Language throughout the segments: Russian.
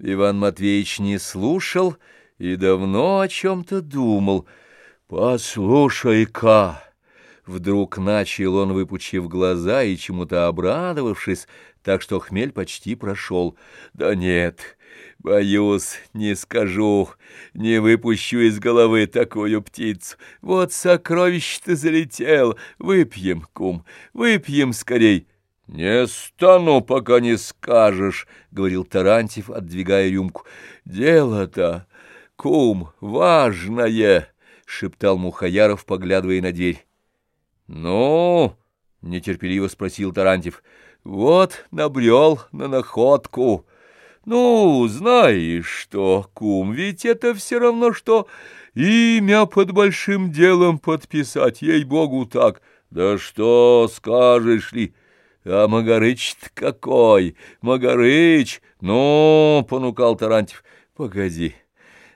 Иван Матвеевич не слушал и давно о чем-то думал. «Послушай-ка!» Вдруг начал он, выпучив глаза и чему-то обрадовавшись, так что хмель почти прошел. «Да нет, боюсь, не скажу, не выпущу из головы такую птицу. Вот сокровище-то залетел, выпьем, кум, выпьем скорей». «Не стану, пока не скажешь», — говорил Тарантьев, отдвигая рюмку. «Дело-то, кум, важное», — шептал Мухаяров, поглядывая на дверь. «Ну?» — нетерпеливо спросил Тарантьев. «Вот набрел на находку. Ну, знаешь что, кум, ведь это все равно, что имя под большим делом подписать, ей-богу, так. Да что скажешь ли?» А Магарыч-то какой! Магарыч! Ну, — понукал Тарантьев, — погоди.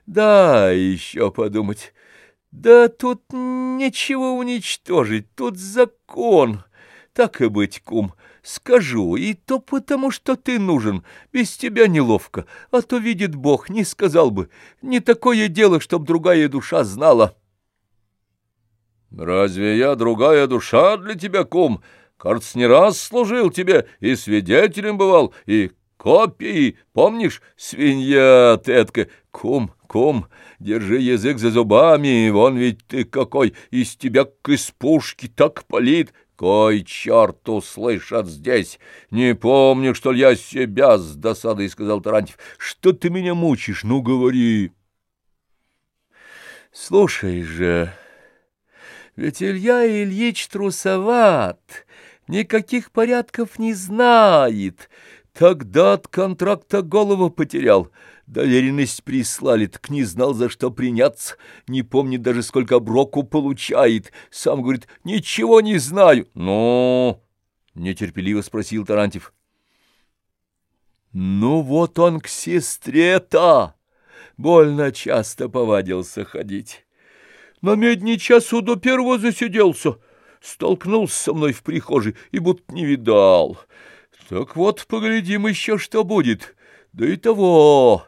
Да, еще подумать. Да тут ничего уничтожить, тут закон. Так и быть, кум, скажу, и то потому, что ты нужен. Без тебя неловко, а то, видит Бог, не сказал бы. Не такое дело, чтоб другая душа знала. Разве я другая душа для тебя, кум? — Кажется, не раз служил тебе, и свидетелем бывал, и копией, помнишь, свинья тетка, кум, кум, держи язык за зубами, вон ведь ты какой, из тебя к из пушки так палит, кой черт услышат здесь, не помню, что ли я себя с досадой сказал Тарантьев, что ты меня мучишь, ну говори. Слушай же, ведь Илья Ильич трусоват, никаких порядков не знает. Тогда от контракта голову потерял. Доверенность прислали, так не знал, за что приняться. Не помнит даже, сколько броку получает. Сам говорит, ничего не знаю. Ну, нетерпеливо спросил Тарантьев. Ну вот он к сестре-то. Больно часто повадился ходить. На медний часу до первого засиделся столкнулся со мной в прихожей и будто не видал. Так вот, поглядим еще, что будет. Да и того,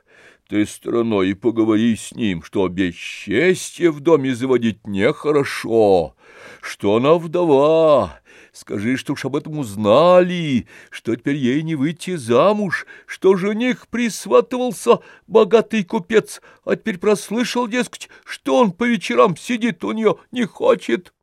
ты стороной поговори с ним, что бесчестье в доме заводить нехорошо, что она вдова, Скажи, что уж об этом узнали, что теперь ей не выйти замуж, что жених присватывался, богатый купец, а теперь прослышал, дескать, что он по вечерам сидит у нее, не хочет.